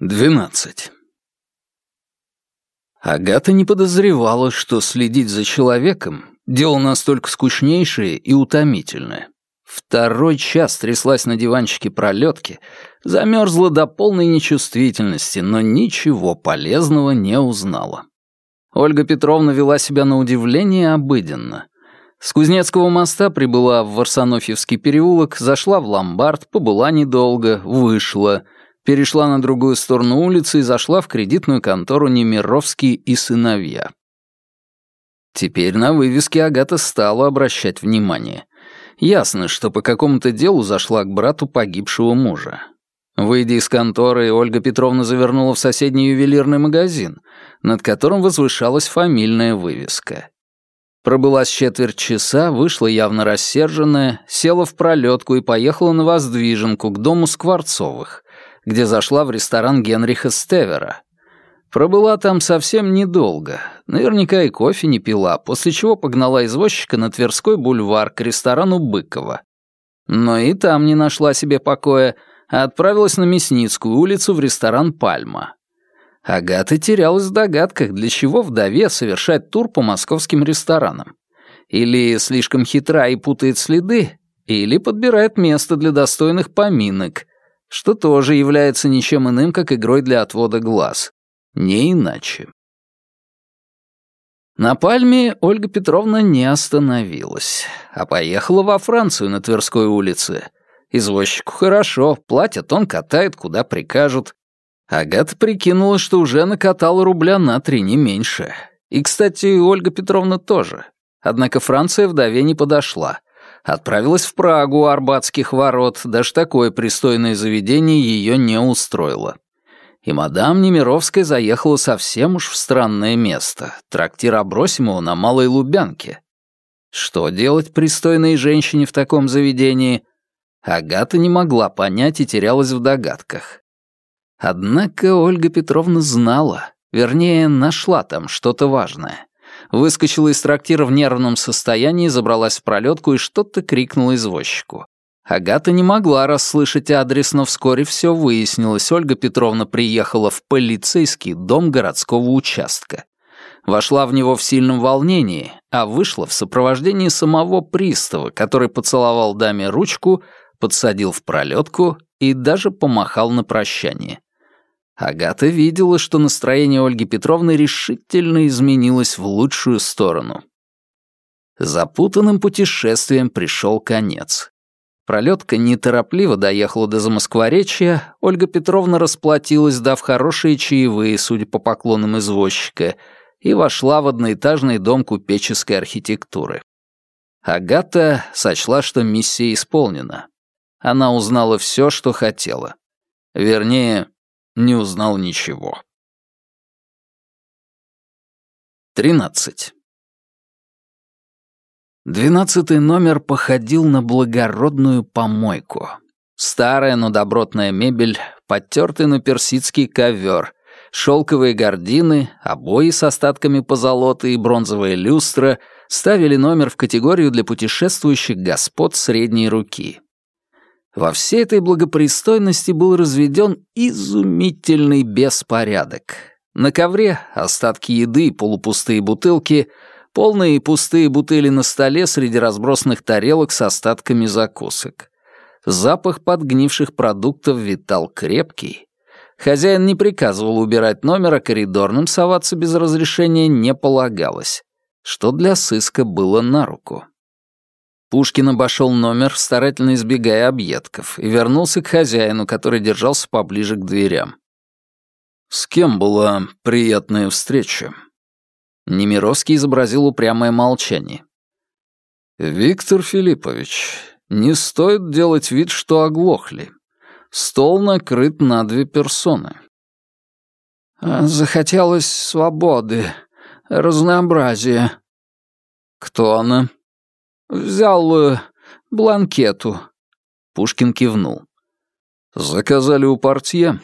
12. Агата не подозревала, что следить за человеком — дело настолько скучнейшее и утомительное. Второй час тряслась на диванчике пролетки, замерзла до полной нечувствительности, но ничего полезного не узнала. Ольга Петровна вела себя на удивление обыденно. С Кузнецкого моста прибыла в Варсонофьевский переулок, зашла в ломбард, побыла недолго, вышла — перешла на другую сторону улицы и зашла в кредитную контору Немировский и сыновья. Теперь на вывеске Агата стала обращать внимание. Ясно, что по какому-то делу зашла к брату погибшего мужа. Выйдя из конторы, Ольга Петровна завернула в соседний ювелирный магазин, над которым возвышалась фамильная вывеска. Пробыла с четверть часа, вышла явно рассерженная, села в пролетку и поехала на Воздвиженку к дому Скворцовых, где зашла в ресторан Генриха Стевера. Пробыла там совсем недолго, наверняка и кофе не пила, после чего погнала извозчика на Тверской бульвар к ресторану Быкова. Но и там не нашла себе покоя, а отправилась на Мясницкую улицу в ресторан «Пальма». Агата терялась в догадках, для чего вдове совершать тур по московским ресторанам. Или слишком хитра и путает следы, или подбирает место для достойных поминок, что тоже является ничем иным, как игрой для отвода глаз. Не иначе. На Пальме Ольга Петровна не остановилась, а поехала во Францию на Тверской улице. Извозчику хорошо, платят, он катает, куда прикажут. Агата прикинула, что уже накатала рубля на три, не меньше. И, кстати, Ольга Петровна тоже. Однако Франция вдове не подошла. Отправилась в Прагу у Арбатских ворот, даже такое пристойное заведение ее не устроило. И мадам Немировская заехала совсем уж в странное место, трактир Абросимова на Малой Лубянке. Что делать пристойной женщине в таком заведении? Агата не могла понять и терялась в догадках. Однако Ольга Петровна знала, вернее, нашла там что-то важное выскочила из трактира в нервном состоянии, забралась в пролетку и что-то крикнула извозчику. Агата не могла расслышать адрес, но вскоре все выяснилось. Ольга Петровна приехала в полицейский дом городского участка. Вошла в него в сильном волнении, а вышла в сопровождении самого пристава, который поцеловал даме ручку, подсадил в пролетку и даже помахал на прощание. Агата видела, что настроение Ольги Петровны решительно изменилось в лучшую сторону. Запутанным путешествием пришел конец. Пролетка неторопливо доехала до Замоскворечья, Ольга Петровна расплатилась, дав хорошие чаевые, судя по поклонам извозчика, и вошла в одноэтажный дом купеческой архитектуры. Агата сочла, что миссия исполнена. Она узнала все, что хотела. Вернее, не узнал ничего. 13. Двенадцатый номер походил на благородную помойку. Старая, но добротная мебель, подтертый на персидский ковер, шелковые гардины, обои с остатками позолоты и бронзовая люстра ставили номер в категорию для путешествующих господ средней руки. Во всей этой благопристойности был разведен изумительный беспорядок. На ковре остатки еды, полупустые бутылки, полные и пустые бутыли на столе среди разбросанных тарелок с остатками закусок. Запах подгнивших продуктов витал крепкий. Хозяин не приказывал убирать номер, а коридорным соваться без разрешения не полагалось, что для сыска было на руку. Пушкин обошел номер, старательно избегая объедков, и вернулся к хозяину, который держался поближе к дверям. «С кем была приятная встреча?» Немировский изобразил упрямое молчание. «Виктор Филиппович, не стоит делать вид, что оглохли. Стол накрыт на две персоны». «Захотелось свободы, разнообразия». «Кто она?» «Взял э, бланкету». Пушкин кивнул. «Заказали у портье?»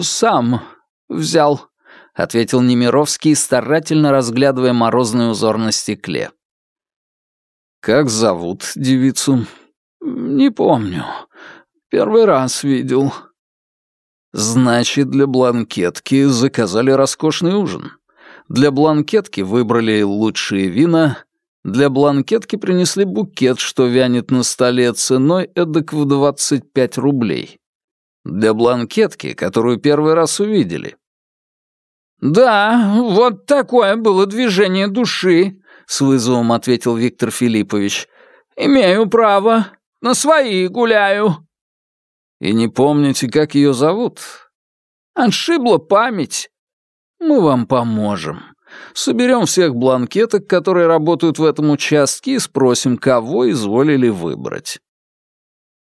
«Сам взял», — ответил Немировский, старательно разглядывая морозный узор на стекле. «Как зовут девицу?» «Не помню. Первый раз видел». Значит, для бланкетки заказали роскошный ужин. Для бланкетки выбрали лучшие вина, для бланкетки принесли букет, что вянет на столе ценой эдак в 25 рублей. Для бланкетки, которую первый раз увидели. «Да, вот такое было движение души», — с вызовом ответил Виктор Филиппович. «Имею право. На свои гуляю». «И не помните, как ее зовут?» «Отшибла память». «Мы вам поможем. Соберем всех бланкеток, которые работают в этом участке, и спросим, кого изволили выбрать».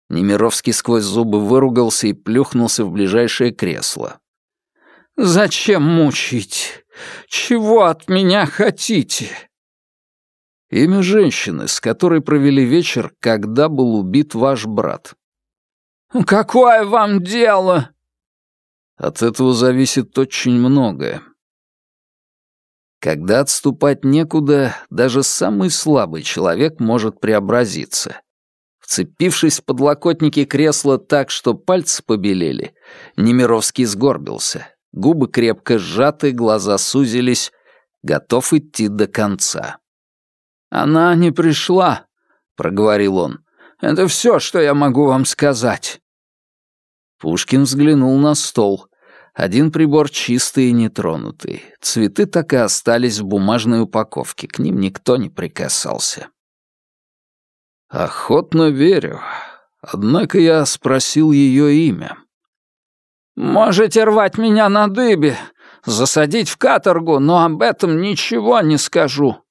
Немировский сквозь зубы выругался и плюхнулся в ближайшее кресло. «Зачем мучить? Чего от меня хотите?» Имя женщины, с которой провели вечер, когда был убит ваш брат. «Какое вам дело?» От этого зависит очень многое. Когда отступать некуда, даже самый слабый человек может преобразиться. Вцепившись в подлокотники кресла так, что пальцы побелели, Немировский сгорбился. Губы крепко сжаты, глаза сузились. Готов идти до конца. «Она не пришла», — проговорил он. «Это все, что я могу вам сказать». Пушкин взглянул на стол. Один прибор чистый и нетронутый. Цветы так и остались в бумажной упаковке, к ним никто не прикасался. «Охотно верю. Однако я спросил ее имя». «Можете рвать меня на дыбе, засадить в каторгу, но об этом ничего не скажу».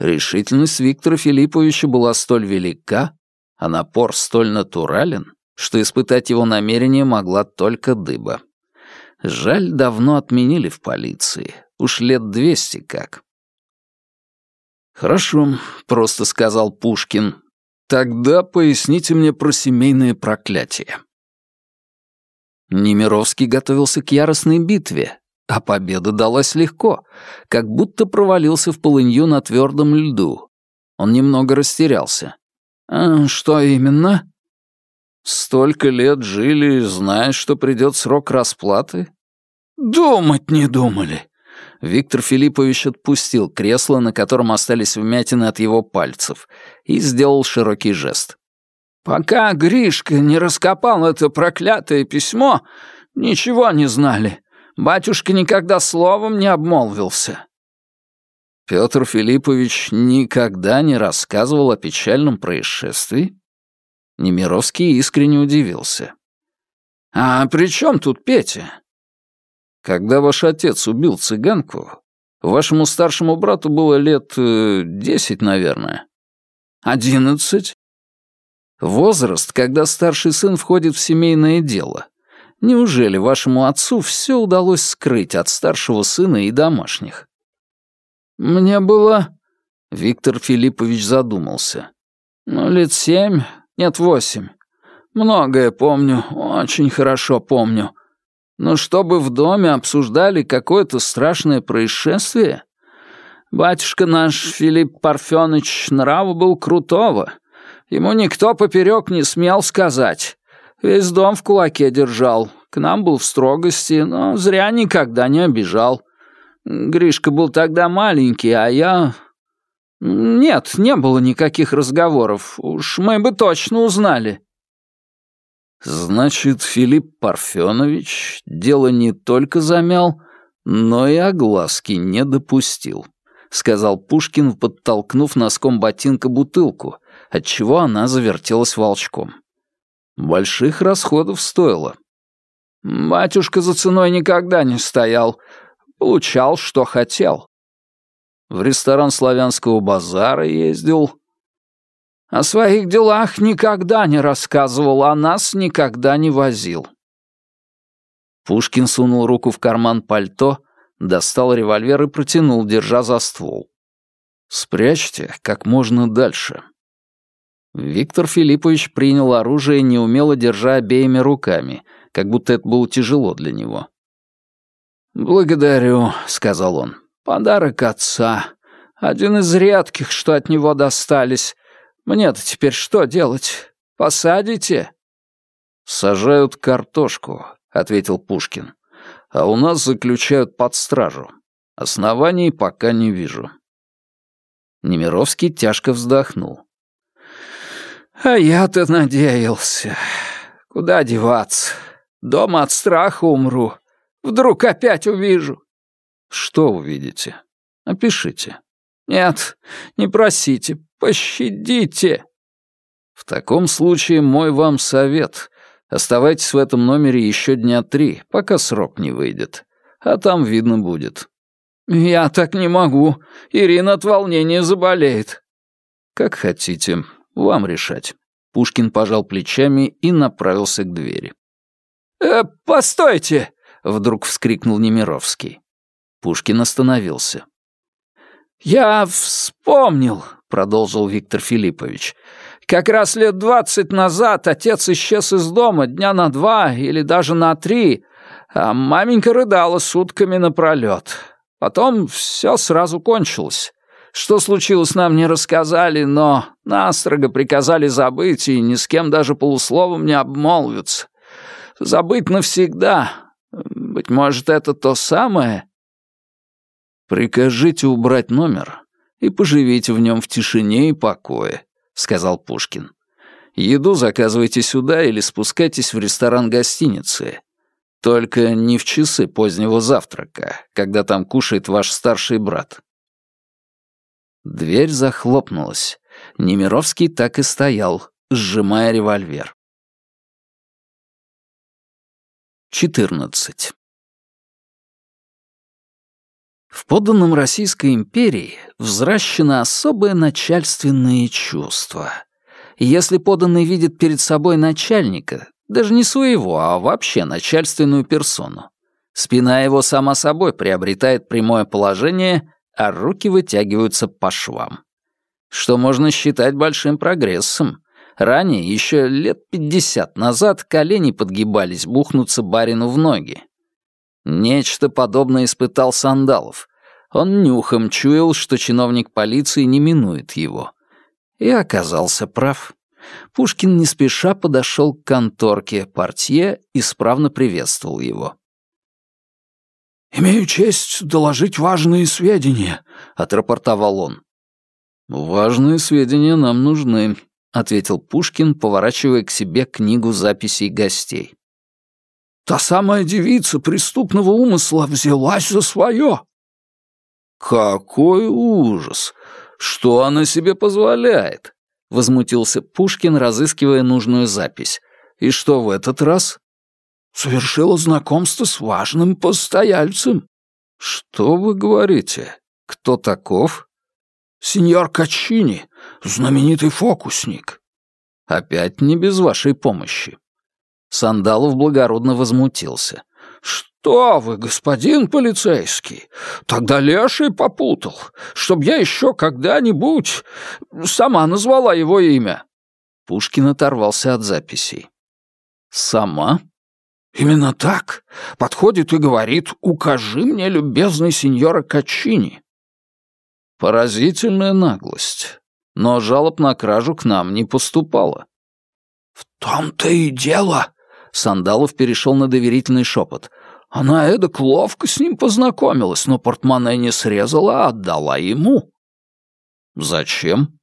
Решительность Виктора Филипповича была столь велика, а напор столь натурален, что испытать его намерение могла только дыба. Жаль, давно отменили в полиции. Уж лет двести как. «Хорошо», — просто сказал Пушкин. «Тогда поясните мне про семейное проклятие». Немировский готовился к яростной битве, а победа далась легко, как будто провалился в полынью на твердом льду. Он немного растерялся. «А что именно?» Столько лет жили, зная, что придет срок расплаты? Думать не думали. Виктор Филиппович отпустил кресло, на котором остались вмятины от его пальцев, и сделал широкий жест. «Пока Гришка не раскопал это проклятое письмо, ничего не знали. Батюшка никогда словом не обмолвился». Петр Филиппович никогда не рассказывал о печальном происшествии? Немировский искренне удивился. «А при чем тут Петя?» «Когда ваш отец убил цыганку, вашему старшему брату было лет э, десять, наверное». «Одиннадцать?» «Возраст, когда старший сын входит в семейное дело. Неужели вашему отцу все удалось скрыть от старшего сына и домашних?» «Мне было...» Виктор Филиппович задумался. «Ну, лет семь, нет, восемь. Многое помню, очень хорошо помню. Но чтобы в доме обсуждали какое-то страшное происшествие... Батюшка наш, Филипп Парфенович, нрава был крутого. Ему никто поперек не смел сказать. Весь дом в кулаке держал. К нам был в строгости, но зря никогда не обижал. Гришка был тогда маленький, а я «Нет, не было никаких разговоров. Уж мы бы точно узнали». «Значит, Филипп Парфенович дело не только замял, но и огласки не допустил», — сказал Пушкин, подтолкнув носком ботинка бутылку, отчего она завертелась волчком. «Больших расходов стоило». «Батюшка за ценой никогда не стоял. Получал, что хотел», в ресторан славянского базара ездил. О своих делах никогда не рассказывал, а нас никогда не возил. Пушкин сунул руку в карман пальто, достал револьвер и протянул, держа за ствол. «Спрячьте как можно дальше». Виктор Филиппович принял оружие, неумело держа обеими руками, как будто это было тяжело для него. «Благодарю», — сказал он. Подарок отца. Один из редких, что от него достались. Мне-то теперь что делать? Посадите?» «Сажают картошку», — ответил Пушкин. «А у нас заключают под стражу. Оснований пока не вижу». Немировский тяжко вздохнул. «А я-то надеялся. Куда деваться? Дома от страха умру. Вдруг опять увижу». «Что увидите? Опишите». «Нет, не просите, пощадите». «В таком случае мой вам совет. Оставайтесь в этом номере еще дня три, пока срок не выйдет. А там видно будет». «Я так не могу. Ирина от волнения заболеет». «Как хотите. Вам решать». Пушкин пожал плечами и направился к двери. «Э, постойте!» — вдруг вскрикнул Немировский. Пушкин остановился. «Я вспомнил», — продолжил Виктор Филиппович. «Как раз лет двадцать назад отец исчез из дома дня на два или даже на три, а маменька рыдала сутками напролет. Потом все сразу кончилось. Что случилось, нам не рассказали, но настрого приказали забыть и ни с кем даже полусловом не обмолвиться. Забыть навсегда. Быть может, это то самое?» «Прикажите убрать номер и поживите в нем в тишине и покое», — сказал Пушкин. «Еду заказывайте сюда или спускайтесь в ресторан гостиницы. Только не в часы позднего завтрака, когда там кушает ваш старший брат». Дверь захлопнулась. Немировский так и стоял, сжимая револьвер. 14. В подданном Российской империи взращено особое начальственное чувство. Если подданный видит перед собой начальника, даже не своего, а вообще начальственную персону, спина его сама собой приобретает прямое положение а руки вытягиваются по швам. Что можно считать большим прогрессом. Ранее, еще лет пятьдесят назад, колени подгибались бухнуться барину в ноги. Нечто подобное испытал Сандалов. Он нюхом чуял, что чиновник полиции не минует его. И оказался прав. Пушкин не спеша подошел к конторке портье и справно приветствовал его. «Имею честь доложить важные сведения», — отрапортовал он. «Важные сведения нам нужны», — ответил Пушкин, поворачивая к себе книгу записей гостей. «Та самая девица преступного умысла взялась за свое». «Какой ужас! Что она себе позволяет?» — возмутился Пушкин, разыскивая нужную запись. «И что в этот раз?» совершила знакомство с важным постояльцем». «Что вы говорите? Кто таков?» «Сеньор Качини, знаменитый фокусник». «Опять не без вашей помощи». Сандалов благородно возмутился. «Что вы, господин полицейский? Тогда леший попутал, чтоб я еще когда-нибудь сама назвала его имя». Пушкин оторвался от записей. «Сама?» «Именно так. Подходит и говорит, укажи мне, любезный сеньора Качини». Поразительная наглость. Но жалоб на кражу к нам не поступало. «В том-то и дело», — Сандалов перешел на доверительный шепот. «Она эдак ловко с ним познакомилась, но портмоне не срезала, а отдала ему». «Зачем?»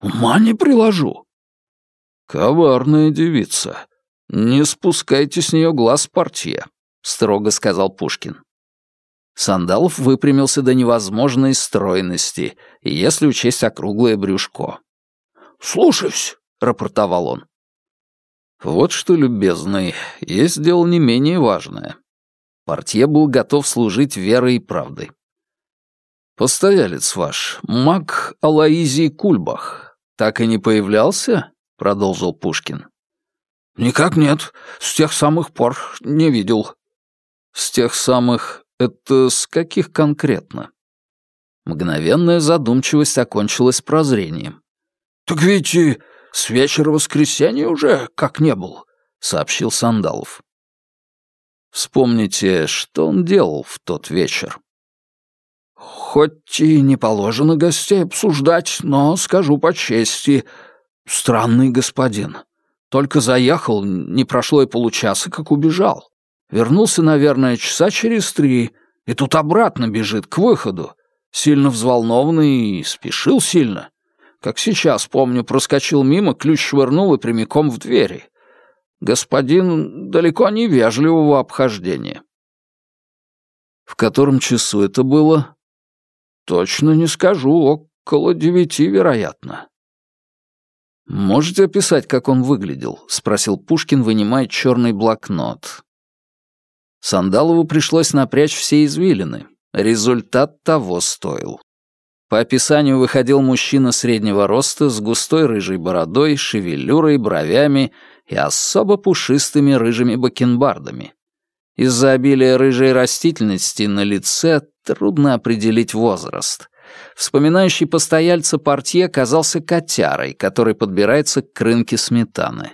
«Ума не приложу». «Коварная девица. «Не спускайте с нее глаз портье», — строго сказал Пушкин. Сандалов выпрямился до невозможной стройности, если учесть округлое брюшко. «Слушаюсь», — рапортовал он. «Вот что, любезный, есть дело не менее важное. Портье был готов служить верой и правдой. Постоялец ваш, маг Алаизий Кульбах, так и не появлялся?» — продолжил Пушкин. «Никак нет. С тех самых пор не видел». «С тех самых... Это с каких конкретно?» Мгновенная задумчивость окончилась прозрением. «Так ведь с вечера воскресенья уже как не был», — сообщил Сандалов. «Вспомните, что он делал в тот вечер?» «Хоть и не положено гостей обсуждать, но скажу по чести, странный господин. Только заехал, не прошло и получаса, как убежал. Вернулся, наверное, часа через три, и тут обратно бежит, к выходу. Сильно взволнованный и спешил сильно. Как сейчас помню, проскочил мимо, ключ швырнул и прямиком в двери. Господин далеко не вежливого обхождения. В котором часу это было? Точно не скажу, около девяти, вероятно. «Можете описать, как он выглядел?» — спросил Пушкин, вынимая черный блокнот. Сандалову пришлось напрячь все извилины. Результат того стоил. По описанию выходил мужчина среднего роста с густой рыжей бородой, шевелюрой, бровями и особо пушистыми рыжими бакенбардами. Из-за обилия рыжей растительности на лице трудно определить возраст. Вспоминающий постояльца портье казался котярой, который подбирается к рынке сметаны.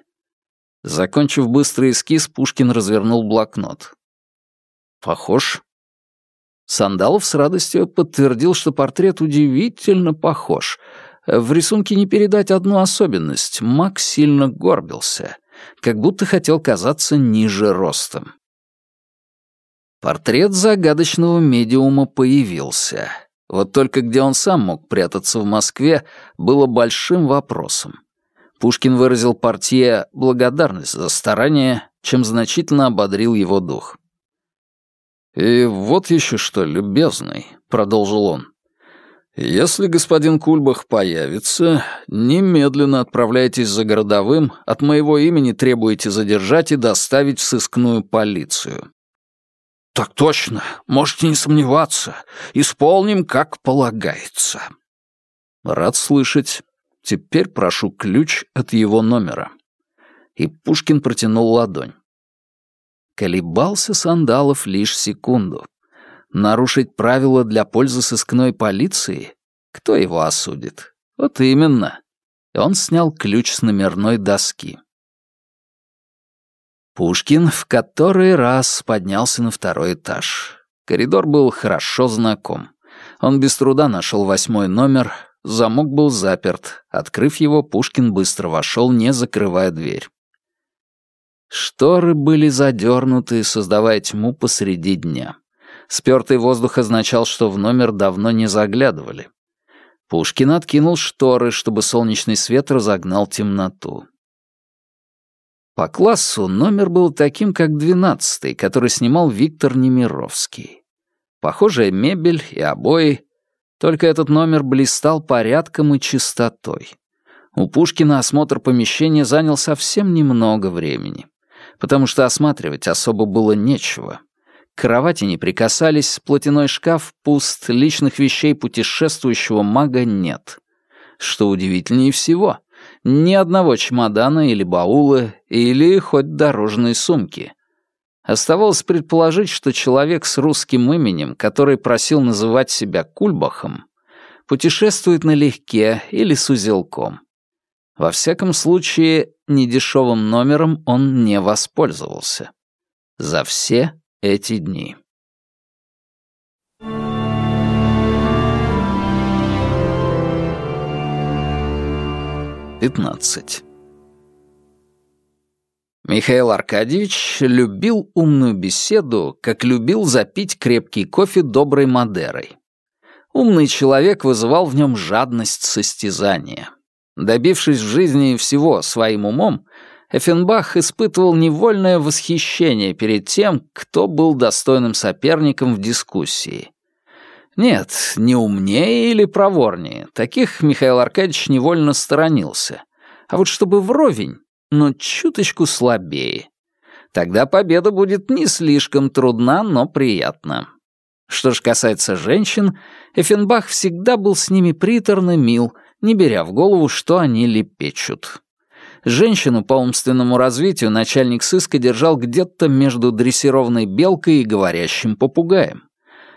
Закончив быстрый эскиз, Пушкин развернул блокнот. «Похож?» Сандалов с радостью подтвердил, что портрет удивительно похож. В рисунке не передать одну особенность. Макс сильно горбился, как будто хотел казаться ниже ростом. Портрет загадочного медиума появился. Вот только где он сам мог прятаться в Москве, было большим вопросом. Пушкин выразил партия благодарность за старание, чем значительно ободрил его дух. «И вот еще что, любезный», — продолжил он. «Если господин Кульбах появится, немедленно отправляйтесь за городовым, от моего имени требуете задержать и доставить в сыскную полицию. «Так точно, можете не сомневаться. Исполним, как полагается». «Рад слышать. Теперь прошу ключ от его номера». И Пушкин протянул ладонь. Колебался Сандалов лишь секунду. Нарушить правила для пользы сыскной полиции? Кто его осудит? Вот именно. Он снял ключ с номерной доски. Пушкин в который раз поднялся на второй этаж. Коридор был хорошо знаком. Он без труда нашел восьмой номер, замок был заперт. Открыв его, Пушкин быстро вошел, не закрывая дверь. Шторы были задернуты, создавая тьму посреди дня. Спёртый воздух означал, что в номер давно не заглядывали. Пушкин откинул шторы, чтобы солнечный свет разогнал темноту. По классу номер был таким, как двенадцатый, который снимал Виктор Немировский. Похожая мебель и обои, только этот номер блистал порядком и чистотой. У Пушкина осмотр помещения занял совсем немного времени, потому что осматривать особо было нечего. К кровати не прикасались, платяной шкаф пуст, личных вещей путешествующего мага нет. Что удивительнее всего — ни одного чемодана или баула, или хоть дорожной сумки. Оставалось предположить, что человек с русским именем, который просил называть себя Кульбахом, путешествует налегке или с узелком. Во всяком случае, недешевым номером он не воспользовался. За все эти дни. 15. Михаил Аркадьевич любил умную беседу, как любил запить крепкий кофе доброй Мадерой. Умный человек вызывал в нем жадность состязания. Добившись в жизни всего своим умом, Эффенбах испытывал невольное восхищение перед тем, кто был достойным соперником в дискуссии. Нет, не умнее или проворнее. Таких Михаил Аркадьевич невольно сторонился. А вот чтобы вровень, но чуточку слабее. Тогда победа будет не слишком трудна, но приятна. Что же касается женщин, Эффенбах всегда был с ними приторно мил, не беря в голову, что они лепечут. Женщину по умственному развитию начальник сыска держал где-то между дрессированной белкой и говорящим попугаем.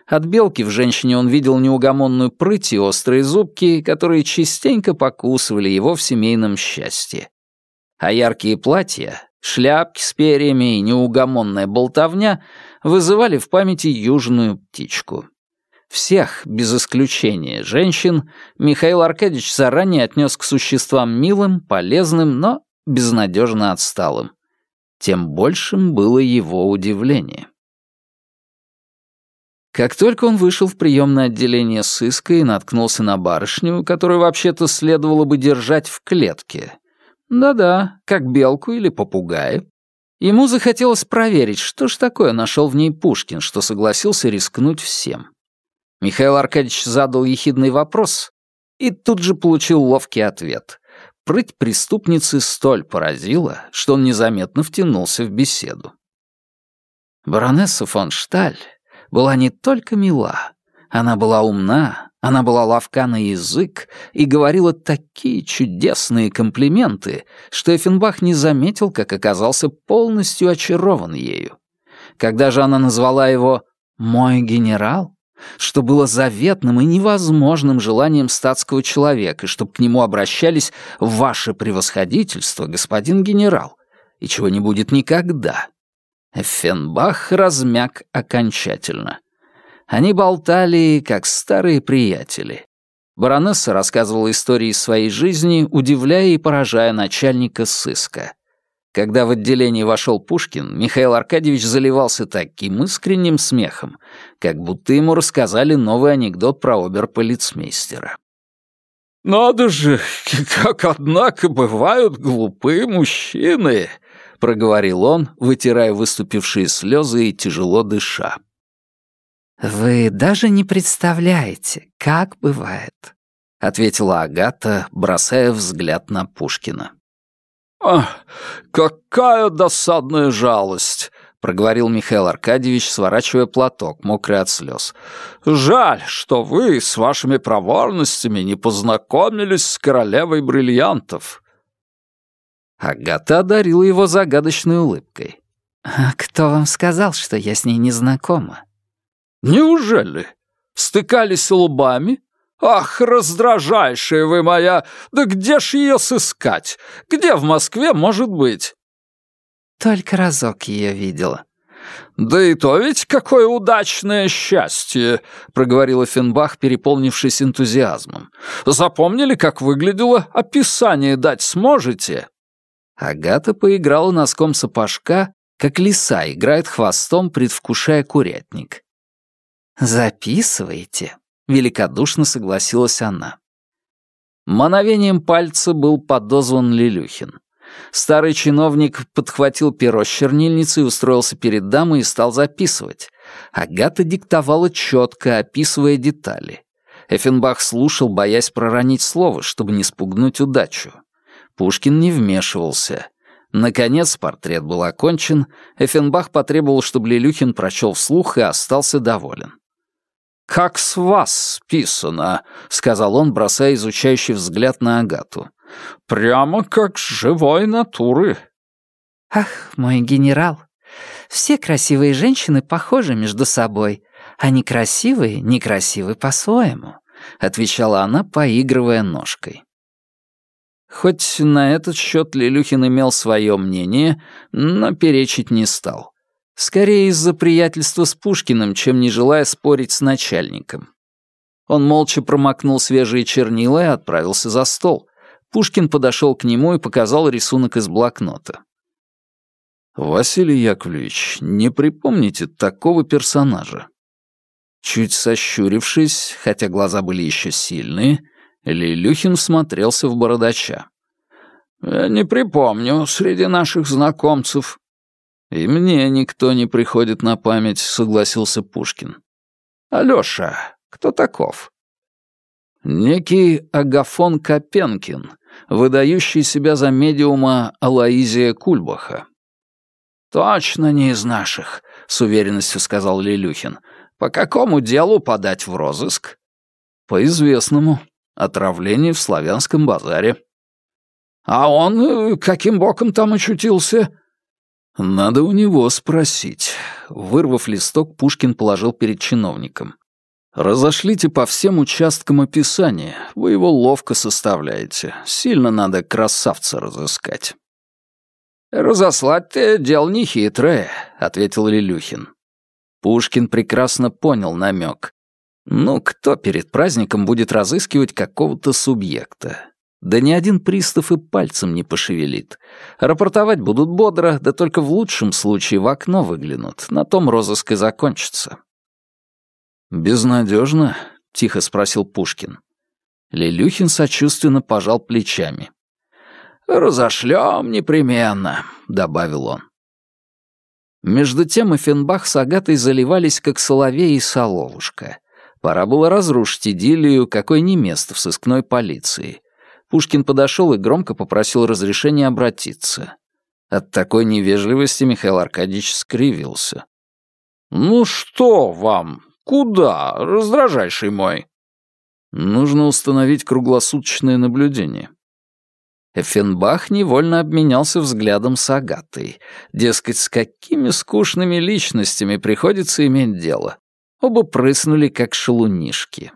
От белки в женщине он видел неугомонную прыть и острые зубки, которые частенько покусывали его в семейном счастье. А яркие платья, шляпки с перьями и неугомонная болтовня вызывали в памяти южную птичку. Всех, без исключения женщин, Михаил Аркадьевич заранее отнес к существам милым, полезным, но безнадежно отсталым. Тем большим было его удивление. Как только он вышел в приемное отделение сыска и наткнулся на барышню, которую вообще-то следовало бы держать в клетке. Да-да, как белку или попугая. Ему захотелось проверить, что ж такое нашел в ней Пушкин, что согласился рискнуть всем. Михаил Аркадьевич задал ехидный вопрос и тут же получил ловкий ответ. Прыть преступницы столь поразила, что он незаметно втянулся в беседу. Баронесса фон Шталь была не только мила, она была умна, она была ловка на язык и говорила такие чудесные комплименты, что Эффенбах не заметил, как оказался полностью очарован ею. Когда же она назвала его «мой генерал», что было заветным и невозможным желанием статского человека, чтобы к нему обращались «ваше превосходительство, господин генерал», и чего не будет никогда, Эффенбах размяк окончательно. Они болтали, как старые приятели. Баронесса рассказывала истории своей жизни, удивляя и поражая начальника сыска. Когда в отделение вошел Пушкин, Михаил Аркадьевич заливался таким искренним смехом, как будто ему рассказали новый анекдот про оберполицмейстера. «Надо же, как, однако, бывают глупые мужчины!» — проговорил он, вытирая выступившие слезы и тяжело дыша. «Вы даже не представляете, как бывает», — ответила Агата, бросая взгляд на Пушкина. «Ах, какая досадная жалость!» — проговорил Михаил Аркадьевич, сворачивая платок, мокрый от слез. «Жаль, что вы с вашими проворностями не познакомились с королевой бриллиантов. Агата одарила его загадочной улыбкой. «А кто вам сказал, что я с ней не знакома?» «Неужели? Стыкались лбами? Ах, раздражайшая вы моя! Да где ж ее сыскать? Где в Москве может быть?» «Только разок ее видела». «Да и то ведь какое удачное счастье!» — проговорила Финбах, переполнившись энтузиазмом. «Запомнили, как выглядело? Описание дать сможете?» Агата поиграла носком сапожка, как лиса играет хвостом, предвкушая курятник. «Записывайте», — великодушно согласилась она. Мановением пальца был подозван Лилюхин. Старый чиновник подхватил перо с чернильницей, устроился перед дамой и стал записывать. Агата диктовала четко, описывая детали. Эффенбах слушал, боясь проронить слово, чтобы не спугнуть удачу. Пушкин не вмешивался. Наконец портрет был окончен, Эффенбах потребовал, чтобы Лилюхин прочел вслух и остался доволен. «Как с вас списано», — сказал он, бросая изучающий взгляд на Агату. «Прямо как живой натуры». «Ах, мой генерал, все красивые женщины похожи между собой, а некрасивые некрасивы по-своему», — отвечала она, поигрывая ножкой. Хоть на этот счет Лилюхин имел свое мнение, но перечить не стал. Скорее из-за приятельства с Пушкиным, чем не желая спорить с начальником. Он молча промокнул свежие чернила и отправился за стол. Пушкин подошел к нему и показал рисунок из блокнота. «Василий Яковлевич, не припомните такого персонажа?» Чуть сощурившись, хотя глаза были еще сильные, Лилюхин смотрелся в бородача. «Я не припомню среди наших знакомцев». «И мне никто не приходит на память», — согласился Пушкин. «Алёша, кто таков?» «Некий Агафон Копенкин, выдающий себя за медиума Алаизия Кульбаха». «Точно не из наших», — с уверенностью сказал Лилюхин. «По какому делу подать в розыск?» «По известному. Отравление в славянском базаре». «А он э, каким боком там очутился?» «Надо у него спросить». Вырвав листок, Пушкин положил перед чиновником. «Разошлите по всем участкам описания. Вы его ловко составляете. Сильно надо красавца разыскать». «Разослать-то дело нехитрое», — ответил Лилюхин. Пушкин прекрасно понял намек. Ну, кто перед праздником будет разыскивать какого-то субъекта? Да ни один пристав и пальцем не пошевелит. Рапортовать будут бодро, да только в лучшем случае в окно выглянут. На том розыск и закончится. «Безнадежно?» — тихо спросил Пушкин. Лилюхин сочувственно пожал плечами. «Разошлем непременно», — добавил он. Между тем Эффенбах с Агатой заливались, как соловей и соловушка. Пора было разрушить идиллию, какой не место в сыскной полиции. Пушкин подошел и громко попросил разрешения обратиться. От такой невежливости Михаил Аркадьевич скривился. «Ну что вам? Куда, раздражайший мой?» «Нужно установить круглосуточное наблюдение. Эффенбах невольно обменялся взглядом с Агатой. Дескать, с какими скучными личностями приходится иметь дело. Оба прыснули, как шалунишки.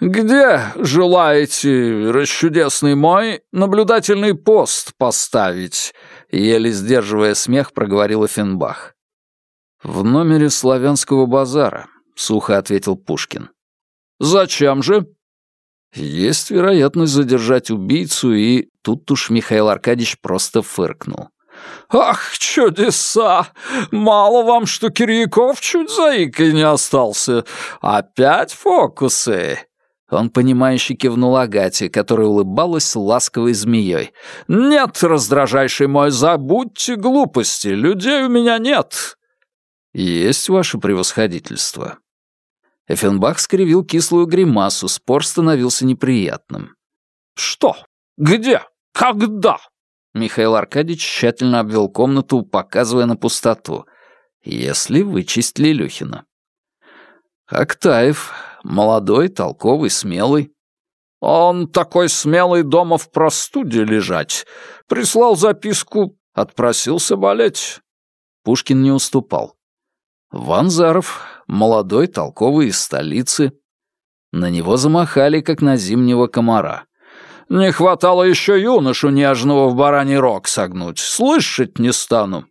«Где желаете, расчудесный мой, наблюдательный пост поставить?» Еле сдерживая смех, проговорил Эффенбах. «В номере славянского базара», — сухо ответил Пушкин. «Зачем же?» Есть вероятность задержать убийцу, и тут уж Михаил Аркадьевич просто фыркнул. «Ах, чудеса! Мало вам, что Кирьяков чуть заикой не остался. Опять фокусы!» Он, понимающе кивнул Агате, которая улыбалась ласковой змеей. «Нет, раздражайший мой, забудьте глупости, людей у меня нет!» «Есть ваше превосходительство», Эффенбах скривил кислую гримасу, спор становился неприятным. «Что? Где? Когда?» Михаил Аркадьевич тщательно обвел комнату, показывая на пустоту. «Если вычесть Лилюхина». «Актаев. Молодой, толковый, смелый». «Он такой смелый дома в простуде лежать. Прислал записку, отпросился болеть». Пушкин не уступал. Ванзаров, молодой, толковый из столицы. На него замахали, как на зимнего комара. «Не хватало еще юношу нежного в бараний рог согнуть. Слышать не стану».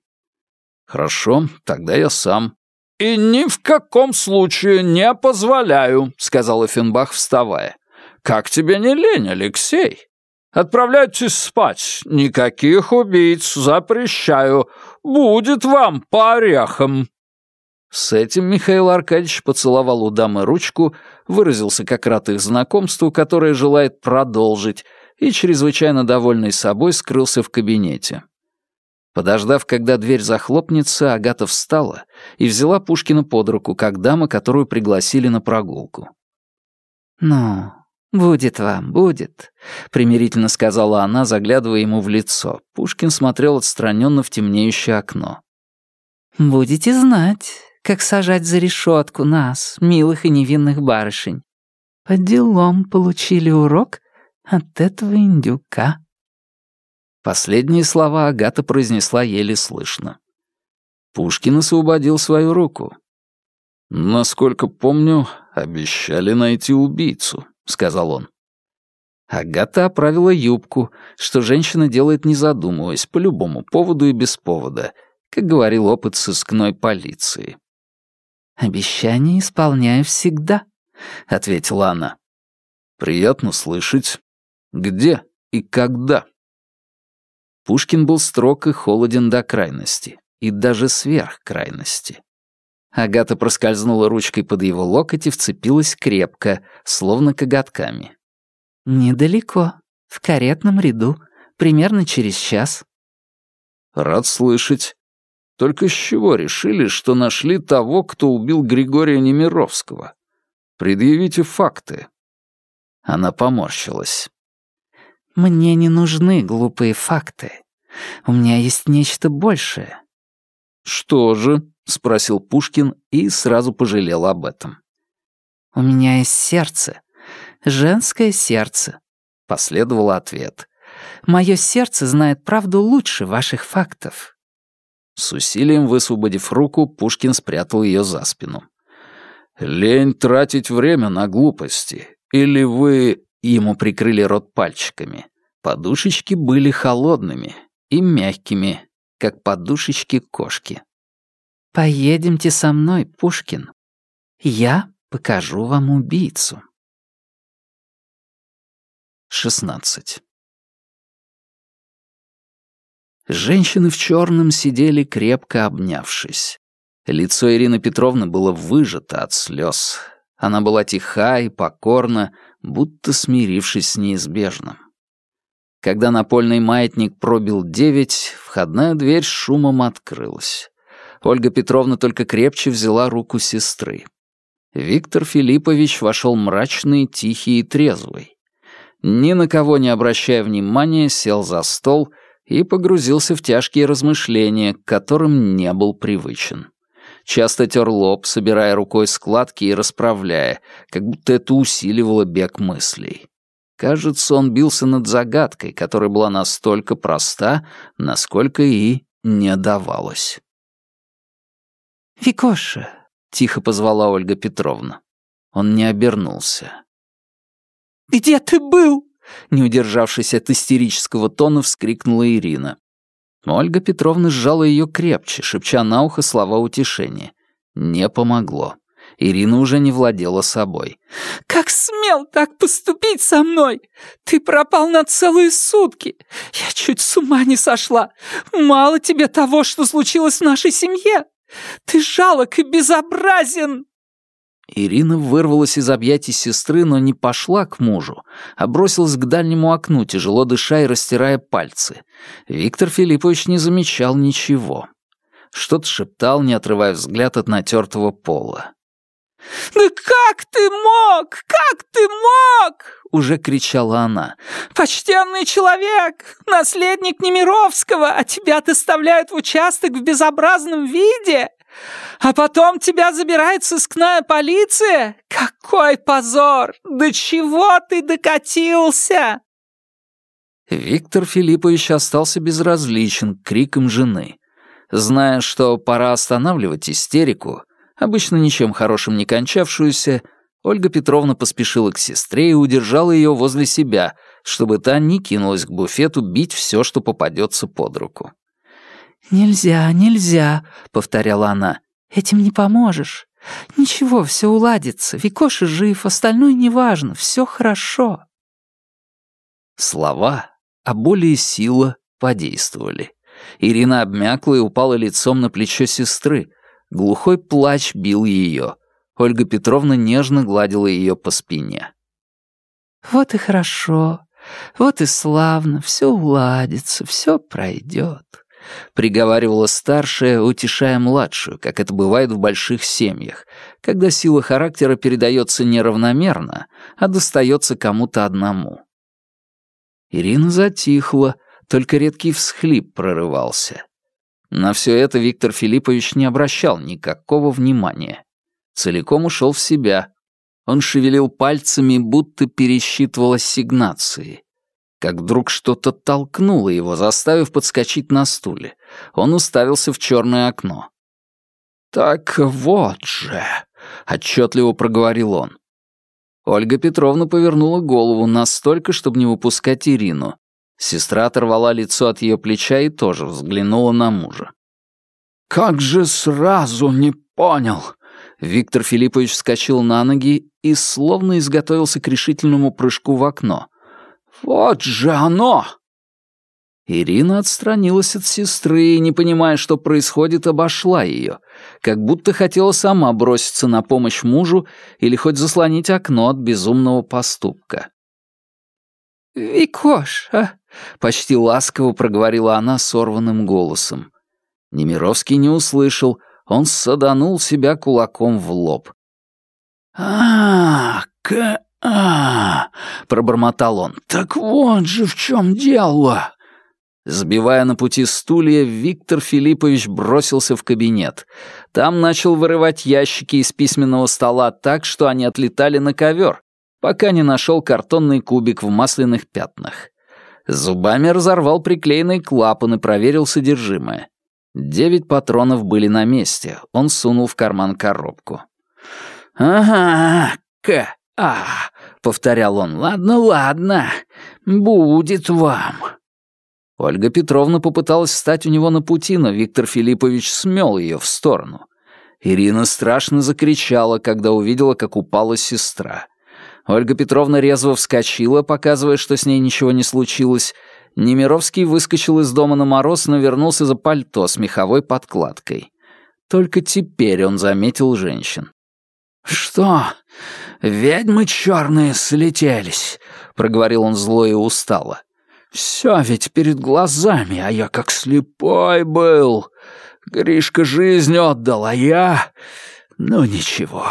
«Хорошо, тогда я сам». «И ни в каком случае не позволяю», — сказал Эффенбах, вставая. «Как тебе не лень, Алексей? Отправляйтесь спать. Никаких убийц, запрещаю. Будет вам по орехам». С этим Михаил Аркадьевич поцеловал у дамы ручку, выразился как рад их знакомству, которое желает продолжить, и, чрезвычайно довольный собой, скрылся в кабинете. Подождав, когда дверь захлопнется, Агата встала и взяла Пушкина под руку, как дама, которую пригласили на прогулку. «Ну, будет вам, будет», — примирительно сказала она, заглядывая ему в лицо. Пушкин смотрел отстраненно в темнеющее окно. «Будете знать, как сажать за решетку нас, милых и невинных барышень. По делам получили урок от этого индюка». Последние слова Агата произнесла еле слышно. Пушкин освободил свою руку. «Насколько помню, обещали найти убийцу», — сказал он. Агата оправила юбку, что женщина делает не задумываясь, по любому поводу и без повода, как говорил опыт сыскной полиции. «Обещание исполняю всегда», — ответила она. «Приятно слышать. Где и когда?» Пушкин был строг и холоден до крайности, и даже сверх крайности. Агата проскользнула ручкой под его локоть и вцепилась крепко, словно коготками. «Недалеко, в каретном ряду, примерно через час». «Рад слышать. Только с чего решили, что нашли того, кто убил Григория Немировского? Предъявите факты». Она поморщилась. «Мне не нужны глупые факты. У меня есть нечто большее». «Что же?» — спросил Пушкин и сразу пожалел об этом. «У меня есть сердце. Женское сердце», — последовал ответ. «Мое сердце знает правду лучше ваших фактов». С усилием высвободив руку, Пушкин спрятал ее за спину. «Лень тратить время на глупости. Или вы...» Ему прикрыли рот пальчиками. Подушечки были холодными и мягкими, как подушечки кошки. «Поедемте со мной, Пушкин. Я покажу вам убийцу». 16. Женщины в черном сидели крепко обнявшись. Лицо Ирины Петровны было выжато от слез. Она была тиха и покорна, будто смирившись с неизбежным. Когда напольный маятник пробил девять, входная дверь с шумом открылась. Ольга Петровна только крепче взяла руку сестры. Виктор Филиппович вошел мрачный, тихий и трезвый. Ни на кого не обращая внимания, сел за стол и погрузился в тяжкие размышления, к которым не был привычен. Часто тер лоб, собирая рукой складки и расправляя, как будто это усиливало бег мыслей. Кажется, он бился над загадкой, которая была настолько проста, насколько и не давалась. «Викоша!» — тихо позвала Ольга Петровна. Он не обернулся. «Где ты был?» Не удержавшись от истерического тона, вскрикнула Ирина. Ольга Петровна сжала ее крепче, шепча на ухо слова утешения. Не помогло. Ирина уже не владела собой. «Как смел так поступить со мной? Ты пропал на целые сутки. Я чуть с ума не сошла. Мало тебе того, что случилось в нашей семье. Ты жалок и безобразен!» Ирина вырвалась из объятий сестры, но не пошла к мужу, а бросилась к дальнему окну, тяжело дыша и растирая пальцы. Виктор Филиппович не замечал ничего. Что-то шептал, не отрывая взгляд от натертого пола. «Да как ты мог? Как ты мог?» — уже кричала она. «Почтенный человек, наследник Немировского, а тебя доставляют в участок в безобразном виде? А потом тебя забирает сыскная полиция? Какой позор! До чего ты докатился?» Виктор Филиппович остался безразличен к крикам жены. Зная, что пора останавливать истерику, обычно ничем хорошим не кончавшуюся, Ольга Петровна поспешила к сестре и удержала ее возле себя, чтобы та не кинулась к буфету бить все, что попадется под руку. «Нельзя, нельзя», — повторяла она. «Этим не поможешь. Ничего, все уладится. Викоша жив, остальное неважно, все хорошо». Слова, а более сила подействовали. Ирина обмякла и упала лицом на плечо сестры. Глухой плач бил ее. Ольга Петровна нежно гладила ее по спине. «Вот и хорошо, вот и славно, все уладится, все пройдет», — приговаривала старшая, утешая младшую, как это бывает в больших семьях, когда сила характера передается неравномерно, а достается кому-то одному. Ирина затихла, только редкий всхлип прорывался. На все это Виктор Филиппович не обращал никакого внимания. Целиком ушел в себя. Он шевелил пальцами, будто пересчитывал ассигнации. Как вдруг что-то толкнуло его, заставив подскочить на стуле. Он уставился в черное окно. «Так вот же», — отчетливо проговорил он. Ольга Петровна повернула голову настолько, чтобы не выпускать Ирину. Сестра оторвала лицо от ее плеча и тоже взглянула на мужа. «Как же сразу не понял!» Виктор Филиппович вскочил на ноги и словно изготовился к решительному прыжку в окно. «Вот же оно!» Ирина отстранилась от сестры и, не понимая, что происходит, обошла ее, как будто хотела сама броситься на помощь мужу или хоть заслонить окно от безумного поступка. «Викоша!» — почти ласково проговорила она сорванным голосом. Немировский не услышал, он саданул себя кулаком в лоб. а к а пробормотал он. «Так вот же в чем дело!» Сбивая на пути стулья, Виктор Филиппович бросился в кабинет. Там начал вырывать ящики из письменного стола так, что они отлетали на ковер, пока не нашел картонный кубик в масляных пятнах. Зубами разорвал приклеенный клапан и проверил содержимое. Девять патронов были на месте. Он сунул в карман коробку. «Ага, К, А», — повторял он. «Ладно, ладно, будет вам». Ольга Петровна попыталась встать у него на пути, но Виктор Филиппович смел ее в сторону. Ирина страшно закричала, когда увидела, как упала сестра. Ольга Петровна резво вскочила, показывая, что с ней ничего не случилось. Немировский выскочил из дома на мороз, но вернулся за пальто с меховой подкладкой. Только теперь он заметил женщин. «Что, ведьмы черные слетелись?» — проговорил он зло и устало. «Все ведь перед глазами, а я как слепой был. Гришка жизнь отдал, а я... Ну ничего,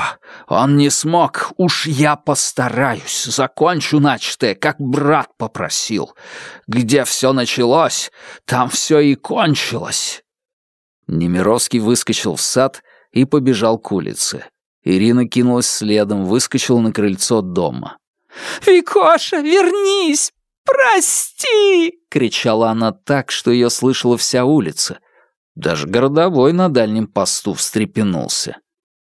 он не смог, уж я постараюсь, закончу начатое, как брат попросил. Где все началось, там все и кончилось». Немировский выскочил в сад и побежал к улице. Ирина кинулась следом, выскочила на крыльцо дома. «Викоша, вернись! Прости!» — кричала она так, что ее слышала вся улица. Даже городовой на дальнем посту встрепенулся.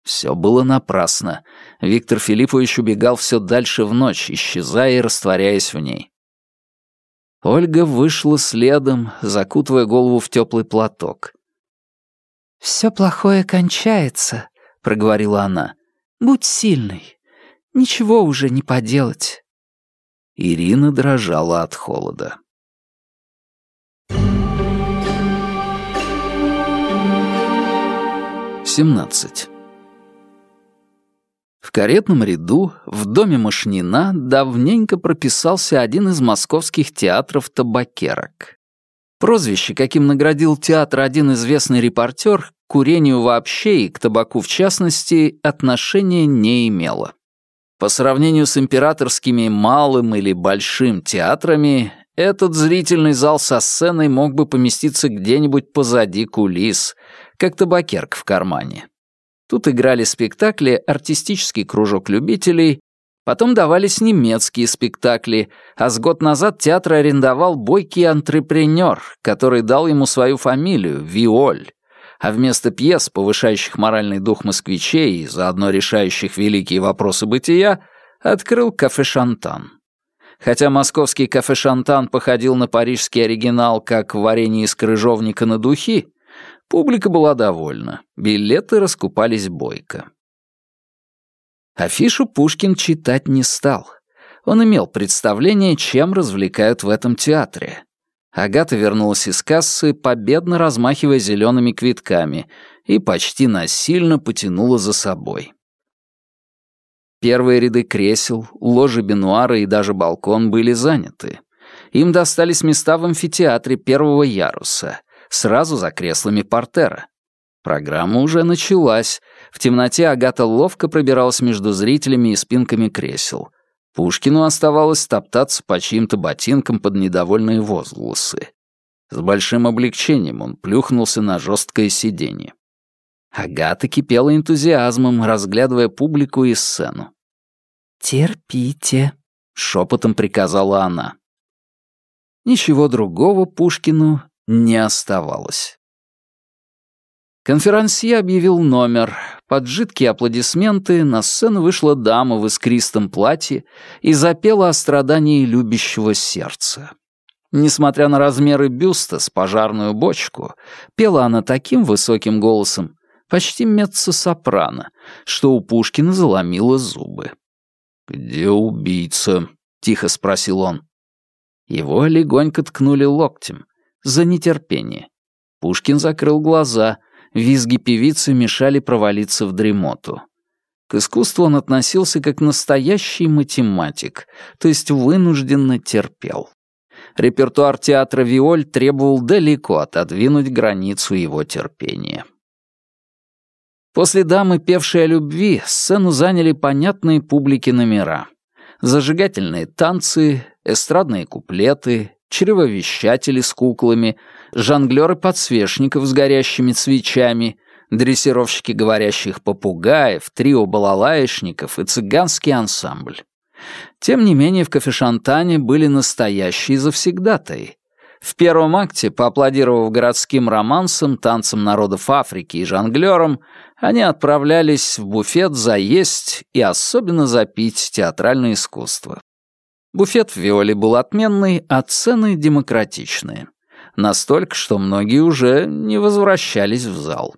Все было напрасно. Виктор Филиппович убегал все дальше в ночь, исчезая и растворяясь в ней. Ольга вышла следом, закутывая голову в теплый платок. «Все плохое кончается», — проговорила она. «Будь сильной. Ничего уже не поделать». Ирина дрожала от холода. Семнадцать. В каретном ряду в доме Машнина давненько прописался один из московских театров табакерок. Прозвище, каким наградил театр один известный репортер, курению вообще и к табаку в частности, отношения не имело. По сравнению с императорскими малым или большим театрами, этот зрительный зал со сценой мог бы поместиться где-нибудь позади кулис, как табакерка в кармане. Тут играли спектакли «Артистический кружок любителей», потом давались немецкие спектакли, а с год назад театр арендовал бойкий антрепренер, который дал ему свою фамилию — Виоль. А вместо пьес, повышающих моральный дух москвичей и заодно решающих великие вопросы бытия, открыл кафе «Шантан». Хотя московский кафе «Шантан» походил на парижский оригинал как варенье из крыжовника на духи, Публика была довольна, билеты раскупались бойко. Афишу Пушкин читать не стал. Он имел представление, чем развлекают в этом театре. Агата вернулась из кассы, победно размахивая зелеными квитками, и почти насильно потянула за собой. Первые ряды кресел, ложи бенуара и даже балкон были заняты. Им достались места в амфитеатре первого яруса, сразу за креслами портера. Программа уже началась. В темноте Агата ловко пробиралась между зрителями и спинками кресел. Пушкину оставалось топтаться по чьим-то ботинкам под недовольные возгласы. С большим облегчением он плюхнулся на жесткое сиденье. Агата кипела энтузиазмом, разглядывая публику и сцену. «Терпите», — шепотом приказала она. Ничего другого Пушкину не оставалось. Конферансье объявил номер. Под жидкие аплодисменты на сцену вышла дама в искристом платье и запела о страдании любящего сердца. Несмотря на размеры бюста с пожарную бочку, пела она таким высоким голосом, почти меццо-сопрано, что у Пушкина заломило зубы. «Где убийца?» — тихо спросил он. Его легонько ткнули локтем за нетерпение. Пушкин закрыл глаза, визги певицы мешали провалиться в дремоту. К искусству он относился как настоящий математик, то есть вынужденно терпел. Репертуар театра «Виоль» требовал далеко отодвинуть границу его терпения. После дамы, певшей о любви, сцену заняли понятные публике номера. Зажигательные танцы, эстрадные куплеты, чревовещатели с куклами, жонглеры подсвечников с горящими свечами, дрессировщики говорящих попугаев, трио балалаечников и цыганский ансамбль. Тем не менее, в кафешантане были настоящие завсегдатаи. В первом акте, поаплодировав городским романсам, танцам народов Африки и жонглерам, они отправлялись в буфет заесть и особенно запить театральное искусство. Буфет в Виоле был отменный, а цены демократичные. Настолько, что многие уже не возвращались в зал.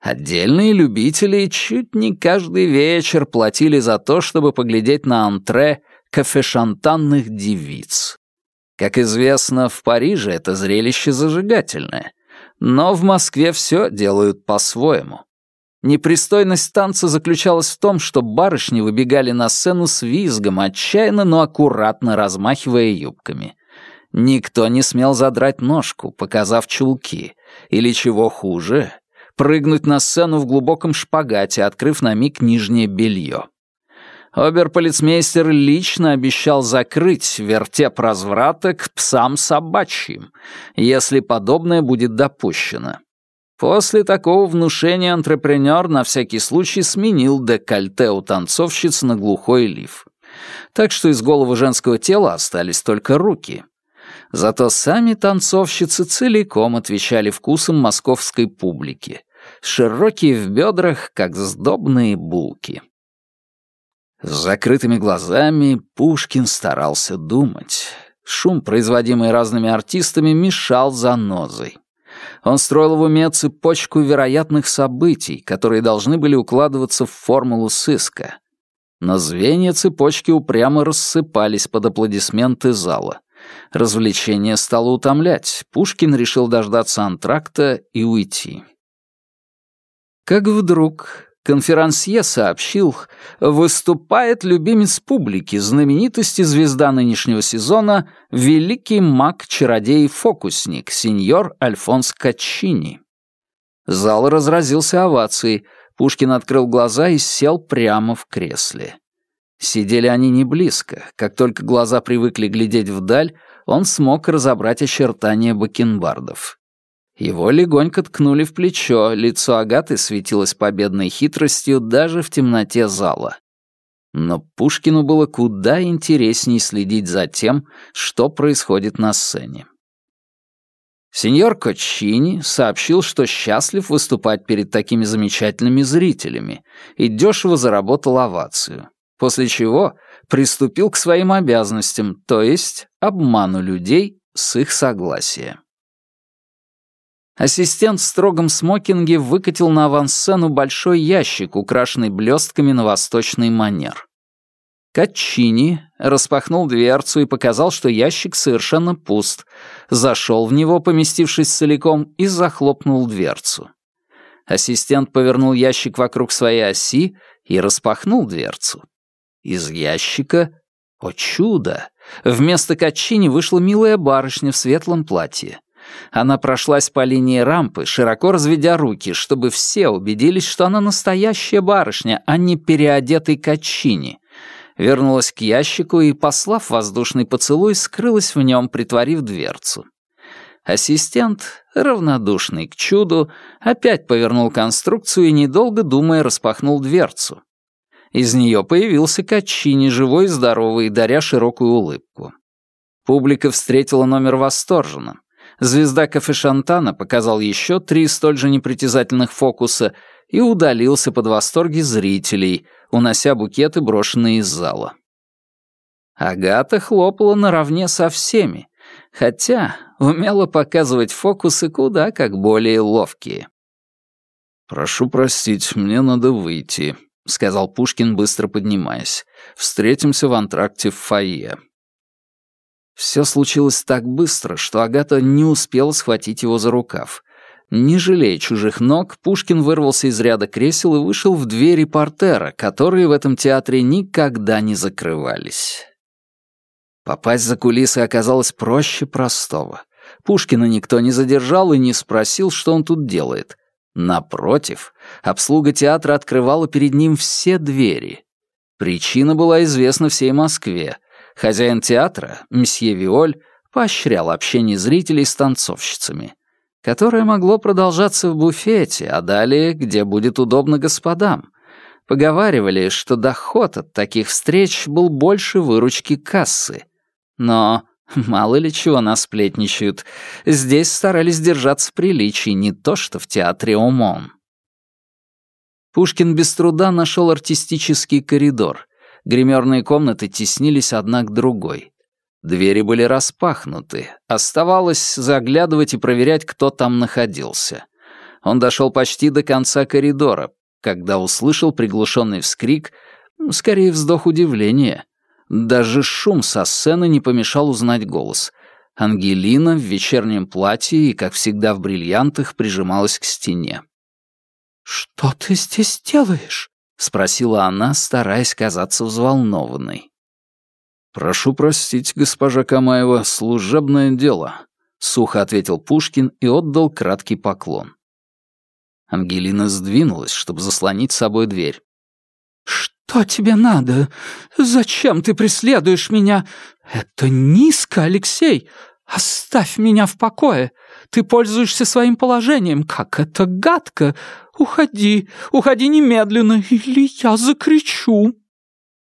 Отдельные любители чуть не каждый вечер платили за то, чтобы поглядеть на антре кафешантанных девиц. Как известно, в Париже это зрелище зажигательное, но в Москве все делают по-своему. Непристойность танца заключалась в том, что барышни выбегали на сцену с визгом, отчаянно, но аккуратно размахивая юбками. Никто не смел задрать ножку, показав чулки, или, чего хуже, прыгнуть на сцену в глубоком шпагате, открыв на миг нижнее белье. Оберполицмейстер лично обещал закрыть вертеп разврата к псам собачьим, если подобное будет допущено. После такого внушения антрепренер на всякий случай сменил декольте у танцовщиц на глухой лиф. Так что из головы женского тела остались только руки. Зато сами танцовщицы целиком отвечали вкусам московской публики. Широкие в бедрах, как сдобные булки. С закрытыми глазами Пушкин старался думать. Шум, производимый разными артистами, мешал занозой. Он строил в уме цепочку вероятных событий, которые должны были укладываться в формулу сыска. Но звенья цепочки упрямо рассыпались под аплодисменты зала. Развлечение стало утомлять. Пушкин решил дождаться антракта и уйти. Как вдруг конферансье сообщил, выступает любимец публики, знаменитости звезда нынешнего сезона, великий маг-чародей-фокусник, сеньор Альфонс Качини. Зал разразился овацией, Пушкин открыл глаза и сел прямо в кресле. Сидели они не близко, как только глаза привыкли глядеть вдаль, он смог разобрать очертания бакенбардов. Его легонько ткнули в плечо, лицо Агаты светилось победной хитростью даже в темноте зала. Но Пушкину было куда интересней следить за тем, что происходит на сцене. Сеньор Кочини сообщил, что счастлив выступать перед такими замечательными зрителями и дешево заработал овацию, после чего приступил к своим обязанностям, то есть обману людей с их согласия. Ассистент в строгом смокинге выкатил на авансцену большой ящик, украшенный блестками на восточный манер. Катчини распахнул дверцу и показал, что ящик совершенно пуст, зашел в него, поместившись целиком, и захлопнул дверцу. Ассистент повернул ящик вокруг своей оси и распахнул дверцу. Из ящика, о чудо, вместо Катчини вышла милая барышня в светлом платье. Она прошлась по линии рампы, широко разведя руки, чтобы все убедились, что она настоящая барышня, а не переодетый качини. Вернулась к ящику и, послав воздушный поцелуй, скрылась в нем, притворив дверцу. Ассистент, равнодушный к чуду, опять повернул конструкцию и, недолго думая, распахнул дверцу. Из нее появился Качини, живой и здоровый, даря широкую улыбку. Публика встретила номер восторженно. Звезда кафе Шантана показал еще три столь же непритязательных фокуса и удалился под восторги зрителей, унося букеты, брошенные из зала. Агата хлопала наравне со всеми, хотя умела показывать фокусы куда как более ловкие. «Прошу простить, мне надо выйти», — сказал Пушкин, быстро поднимаясь. «Встретимся в антракте в фойе». Все случилось так быстро, что Агата не успела схватить его за рукав. Не жалея чужих ног, Пушкин вырвался из ряда кресел и вышел в двери портера, которые в этом театре никогда не закрывались. Попасть за кулисы оказалось проще простого. Пушкина никто не задержал и не спросил, что он тут делает. Напротив, обслуга театра открывала перед ним все двери. Причина была известна всей Москве. Хозяин театра, месье Виоль, поощрял общение зрителей с танцовщицами, которое могло продолжаться в буфете, а далее, где будет удобно господам. Поговаривали, что доход от таких встреч был больше выручки кассы. Но мало ли чего насплетничают. Здесь старались держаться приличий, не то что в театре Омон. Пушкин без труда нашел артистический коридор, Гримерные комнаты теснились одна к другой. Двери были распахнуты. Оставалось заглядывать и проверять, кто там находился. Он дошел почти до конца коридора, когда услышал приглушенный вскрик, скорее вздох удивления. Даже шум со сцены не помешал узнать голос. Ангелина в вечернем платье и, как всегда, в бриллиантах прижималась к стене. «Что ты здесь делаешь?» — спросила она, стараясь казаться взволнованной. «Прошу простить, госпожа Камаева, служебное дело», — сухо ответил Пушкин и отдал краткий поклон. Ангелина сдвинулась, чтобы заслонить с собой дверь. «Что тебе надо? Зачем ты преследуешь меня? Это низко, Алексей! Оставь меня в покое! Ты пользуешься своим положением, как это гадко! Уходи, уходи немедленно, или я закричу!»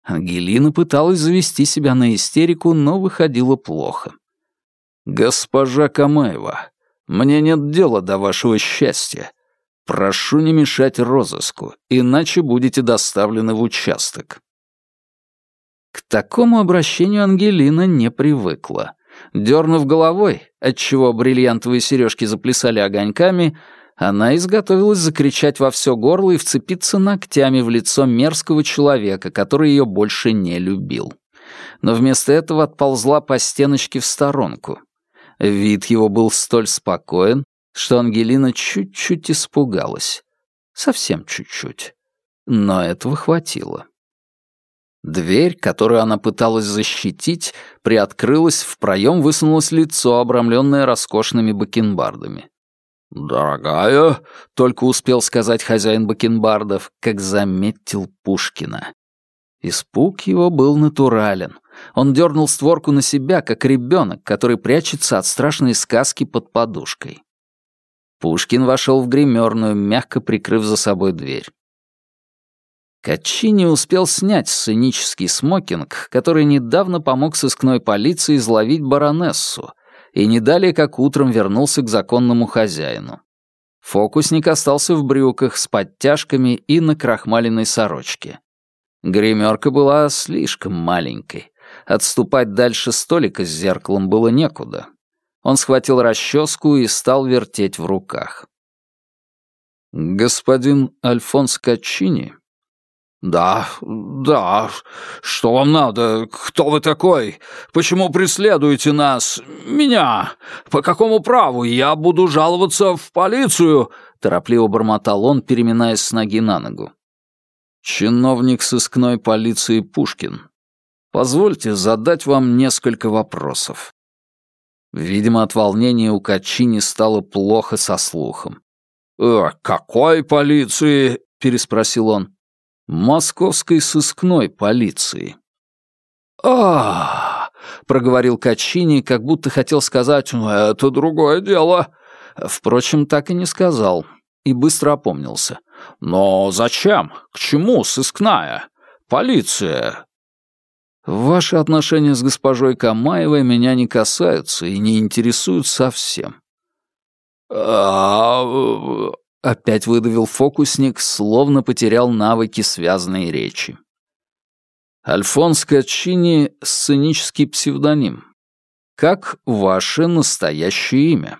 Ангелина пыталась завести себя на истерику, но выходило плохо. «Госпожа Камаева, мне нет дела до вашего счастья. Прошу не мешать розыску, иначе будете доставлены в участок». К такому обращению Ангелина не привыкла. Дернув головой, отчего бриллиантовые сережки заплясали огоньками, она изготовилась закричать во все горло и вцепиться ногтями в лицо мерзкого человека, который ее больше не любил. Но вместо этого отползла по стеночке в сторонку. Вид его был столь спокоен, что Ангелина чуть-чуть испугалась. Совсем чуть-чуть. Но этого хватило. Дверь, которую она пыталась защитить, приоткрылась, в проем высунулось лицо, обрамленное роскошными бакенбардами. «Дорогая», — только успел сказать хозяин бакенбардов, как заметил Пушкина. Испуг его был натурален. Он дернул створку на себя, как ребенок, который прячется от страшной сказки под подушкой. Пушкин вошел в гримерную, мягко прикрыв за собой дверь. Качини успел снять сценический смокинг, который недавно помог сыскной полиции изловить баронессу, и не далее как утром вернулся к законному хозяину. Фокусник остался в брюках с подтяжками и на крахмаленной сорочке. Гримерка была слишком маленькой. Отступать дальше столика с зеркалом было некуда. Он схватил расческу и стал вертеть в руках. «Господин Альфонс Качини?» «Да, да. Что вам надо? Кто вы такой? Почему преследуете нас? Меня? По какому праву? Я буду жаловаться в полицию?» Торопливо бормотал он, переминаясь с ноги на ногу. «Чиновник сыскной полиции Пушкин. Позвольте задать вам несколько вопросов». Видимо, от волнения у Качини стало плохо со слухом. «Э, какой полиции?» — переспросил он. «Московской сыскной полиции». а, проговорил Качини, как будто хотел сказать «это другое дело». Впрочем, так и не сказал, и быстро опомнился. «Но зачем? К чему сыскная? Полиция, Ваши отношения с госпожой Камаевой меня не касаются и не интересуют совсем. А, опять выдавил фокусник, словно потерял навыки связанной речи. Альфонс Качини — сценический псевдоним. Как ваше настоящее имя?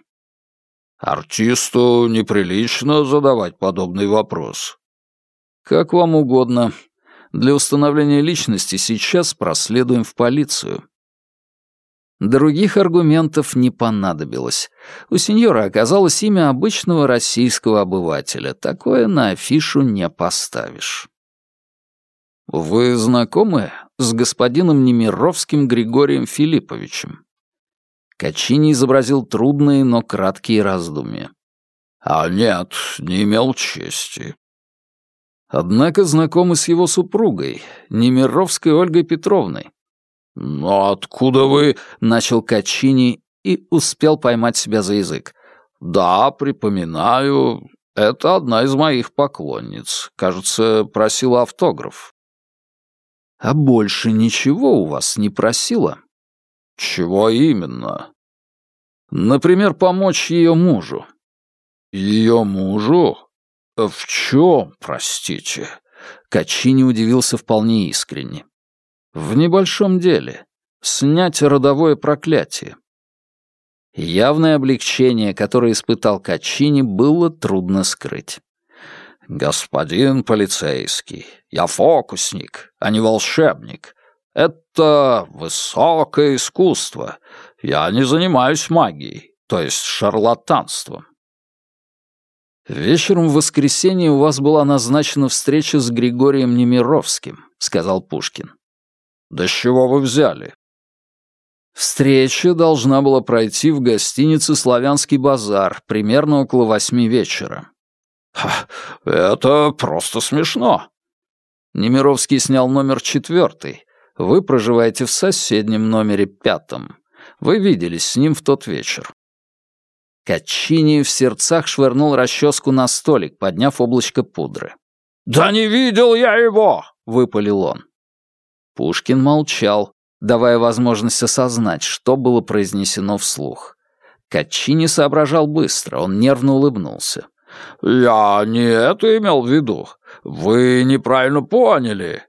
Артисту неприлично задавать подобный вопрос. Как вам угодно. Для установления личности сейчас проследуем в полицию». Других аргументов не понадобилось. У сеньора оказалось имя обычного российского обывателя. Такое на афишу не поставишь. «Вы знакомы с господином Немировским Григорием Филипповичем?» Качини изобразил трудные, но краткие раздумья. «А нет, не имел чести. Однако знакомы с его супругой, Немировской Ольгой Петровной. «Но откуда вы...» — начал Качини и успел поймать себя за язык. «Да, припоминаю. Это одна из моих поклонниц. Кажется, просила автограф». «А больше ничего у вас не просила?» «Чего именно?» «Например, помочь ее мужу». «Ее мужу? «В чем, простите?» Качини удивился вполне искренне. «В небольшом деле. Снять родовое проклятие». Явное облегчение, которое испытал Качини, было трудно скрыть. «Господин полицейский, я фокусник, а не волшебник. Это высокое искусство. Я не занимаюсь магией, то есть шарлатанством». «Вечером в воскресенье у вас была назначена встреча с Григорием Немировским», — сказал Пушкин. «Да с чего вы взяли?» Встреча должна была пройти в гостинице «Славянский базар» примерно около восьми вечера. «Это просто смешно». Немировский снял номер четвертый. Вы проживаете в соседнем номере пятом. Вы виделись с ним в тот вечер. Качини в сердцах швырнул расческу на столик, подняв облачко пудры. «Да не видел я его!» — выпалил он. Пушкин молчал, давая возможность осознать, что было произнесено вслух. Качини соображал быстро, он нервно улыбнулся. «Я не это имел в виду. Вы неправильно поняли».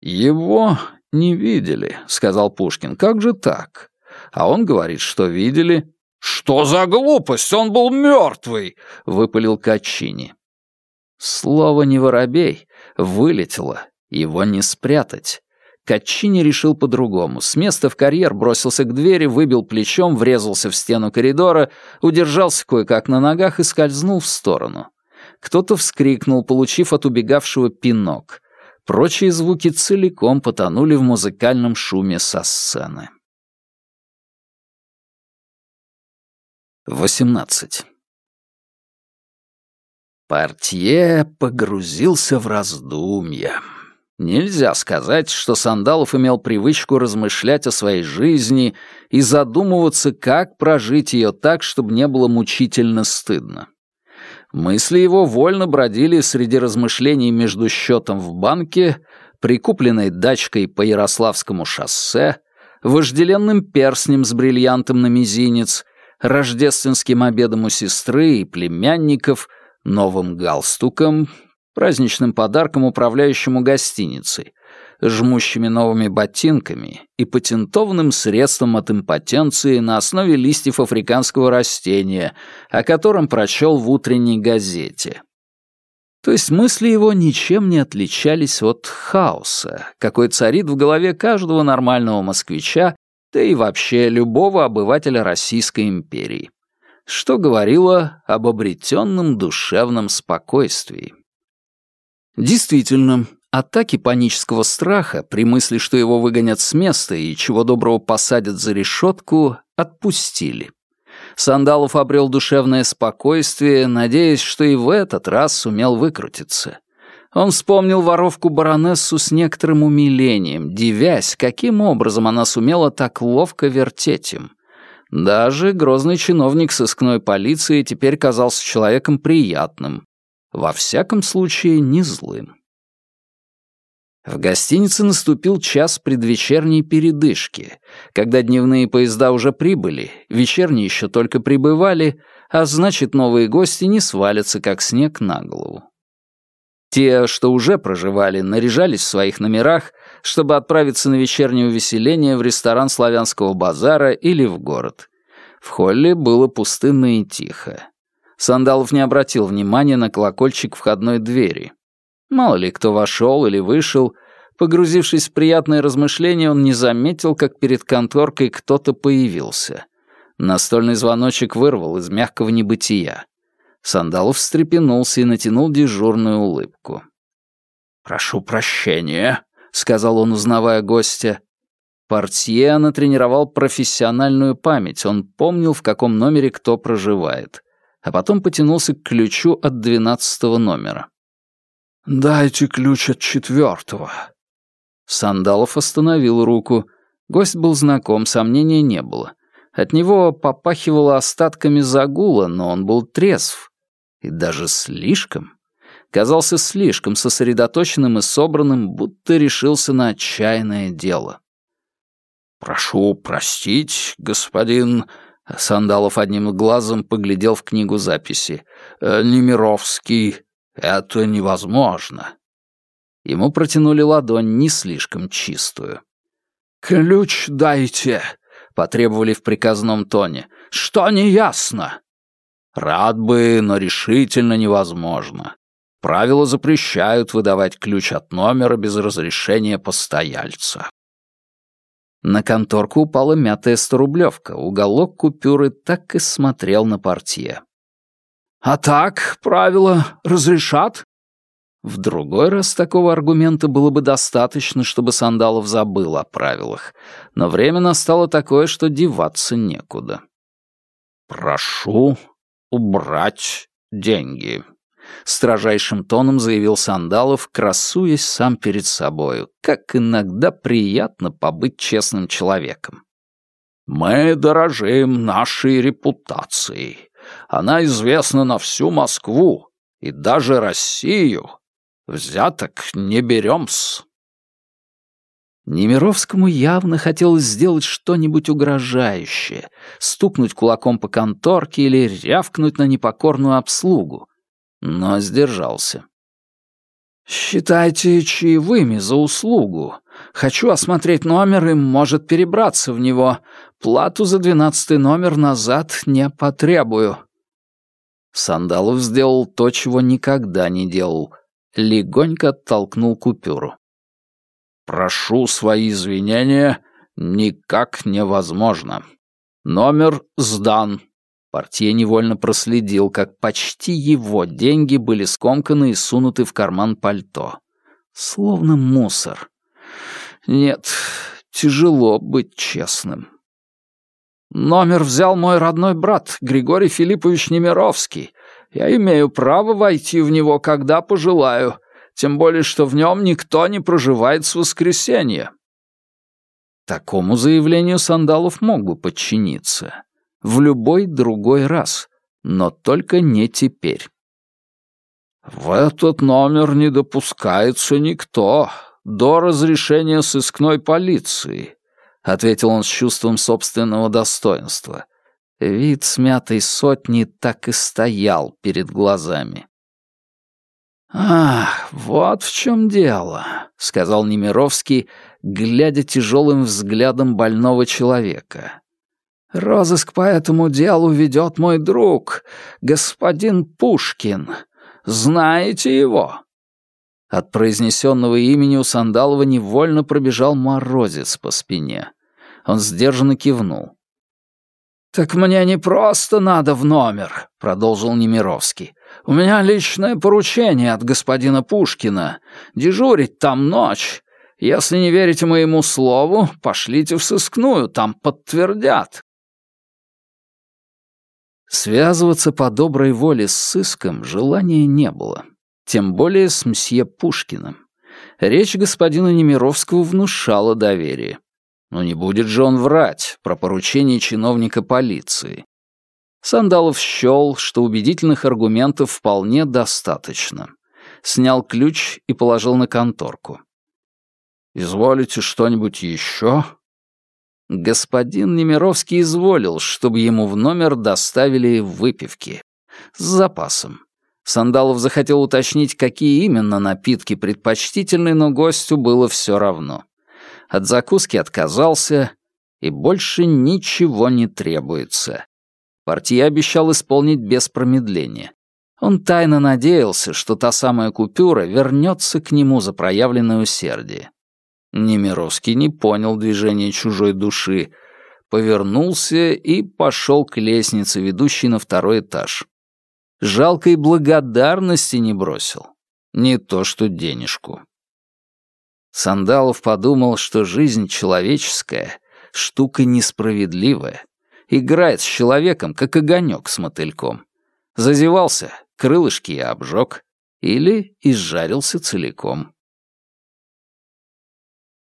«Его не видели», — сказал Пушкин. «Как же так?» А он говорит, что видели. «Что за глупость? Он был мертвый!» — выпалил Качини. Слово «не воробей» вылетело, его не спрятать. Качини решил по-другому. С места в карьер бросился к двери, выбил плечом, врезался в стену коридора, удержался кое-как на ногах и скользнул в сторону. Кто-то вскрикнул, получив от убегавшего пинок. Прочие звуки целиком потонули в музыкальном шуме со сцены. 18. Портье погрузился в раздумья. Нельзя сказать, что Сандалов имел привычку размышлять о своей жизни и задумываться, как прожить ее так, чтобы не было мучительно стыдно. Мысли его вольно бродили среди размышлений между счетом в банке, прикупленной дачкой по Ярославскому шоссе, вожделенным перстнем с бриллиантом на мизинец, рождественским обедом у сестры и племянников, новым галстуком, праздничным подарком управляющему гостиницей, жмущими новыми ботинками и патентованным средством от импотенции на основе листьев африканского растения, о котором прочел в утренней газете. То есть мысли его ничем не отличались от хаоса, какой царит в голове каждого нормального москвича, да и вообще любого обывателя Российской империи, что говорило об обретенном душевном спокойствии. Действительно, атаки панического страха при мысли, что его выгонят с места и чего доброго посадят за решетку, отпустили. Сандалов обрел душевное спокойствие, надеясь, что и в этот раз сумел выкрутиться. Он вспомнил воровку-баронессу с некоторым умилением, дивясь, каким образом она сумела так ловко вертеть им. Даже грозный чиновник сыскной полиции теперь казался человеком приятным, во всяком случае, не злым. В гостинице наступил час предвечерней передышки, когда дневные поезда уже прибыли, вечерние еще только прибывали, а значит, новые гости не свалятся, как снег на голову. Те, что уже проживали, наряжались в своих номерах, чтобы отправиться на вечернее увеселение в ресторан славянского базара или в город. В холле было пустынно и тихо. Сандалов не обратил внимания на колокольчик входной двери. Мало ли кто вошел или вышел, погрузившись в приятные размышления, он не заметил, как перед конторкой кто-то появился. Настольный звоночек вырвал из мягкого небытия. Сандалов встрепенулся и натянул дежурную улыбку. «Прошу прощения», — сказал он, узнавая гостя. Портье натренировал профессиональную память, он помнил, в каком номере кто проживает а потом потянулся к ключу от двенадцатого номера. «Дайте ключ от четвертого». Сандалов остановил руку. Гость был знаком, сомнения не было. От него попахивало остатками загула, но он был трезв. И даже слишком. Казался слишком сосредоточенным и собранным, будто решился на отчаянное дело. «Прошу простить, господин Сандалов одним глазом поглядел в книгу записи. «Э, «Немировский, это невозможно». Ему протянули ладонь не слишком чистую. «Ключ дайте», — потребовали в приказном тоне. Что неясно?» «Рад бы, но решительно невозможно. Правила запрещают выдавать ключ от номера без разрешения постояльца». На конторку упала мятая сторублевка, уголок купюры так и смотрел на портье. «А так, правила разрешат?» В другой раз такого аргумента было бы достаточно, чтобы Сандалов забыл о правилах, но время настало такое, что деваться некуда. «Прошу убрать деньги», — строжайшим тоном заявил Сандалов, красуясь сам перед собою, как иногда приятно побыть честным человеком. «Мы дорожим нашей репутацией. Она известна на всю Москву и даже Россию. Взяток не берем-с». Немировскому явно хотелось сделать что-нибудь угрожающее, стукнуть кулаком по конторке или рявкнуть на непокорную обслугу, но сдержался. «Считайте чаевыми за услугу. Хочу осмотреть номер и, может, перебраться в него. Плату за двенадцатый номер назад не потребую». Сандалов сделал то, чего никогда не делал — легонько оттолкнул купюру. «Прошу свои извинения, никак невозможно. Номер сдан». Портье невольно проследил, как почти его деньги были скомканы и сунуты в карман пальто. Словно мусор. Нет, тяжело быть честным. «Номер взял мой родной брат, Григорий Филиппович Немировский. Я имею право войти в него, когда пожелаю, тем более что в нем никто не проживает с воскресенья». Такому заявлению Сандалов мог бы подчиниться. В любой другой раз. Но только не теперь. «В этот номер не допускается никто до разрешения сыскной полиции», — ответил он с чувством собственного достоинства. Вид смятой сотни так и стоял перед глазами. «Ах, вот в чем дело», — сказал Немировский, глядя тяжелым взглядом больного человека. «Розыск по этому делу ведет мой друг, господин Пушкин. Знаете его?» От произнесенного имени у Сандалова невольно пробежал морозец по спине. Он сдержанно кивнул. «Так мне не просто надо в номер», — продолжил Немировский. «У меня личное поручение от господина Пушкина. Дежурить там ночь. Если не верите моему слову, пошлите в сыскную, там подтвердят». Связываться по доброй воле с сыском желания не было. Тем более с мсье Пушкиным. Речь господина Немировского внушала доверие. Но не будет же он врать про поручение чиновника полиции. Сандалов счел, что убедительных аргументов вполне достаточно. Снял ключ и положил на конторку. «Изволите что-нибудь еще?» Господин Немировский изволил, чтобы ему в номер доставили выпивки. С запасом. Сандалов захотел уточнить, какие именно напитки предпочтительны, но гостю было все равно от закуски отказался, и больше ничего не требуется. Партия обещал исполнить без промедления. Он тайно надеялся, что та самая купюра вернется к нему за проявленное усердие. Немировский не понял движения чужой души, повернулся и пошел к лестнице, ведущей на второй этаж. Жалкой благодарности не бросил. Не то что денежку. Сандалов подумал, что жизнь человеческая — штука несправедливая. Играет с человеком, как огонек с мотыльком. Зазевался, крылышки и обжег. Или изжарился целиком.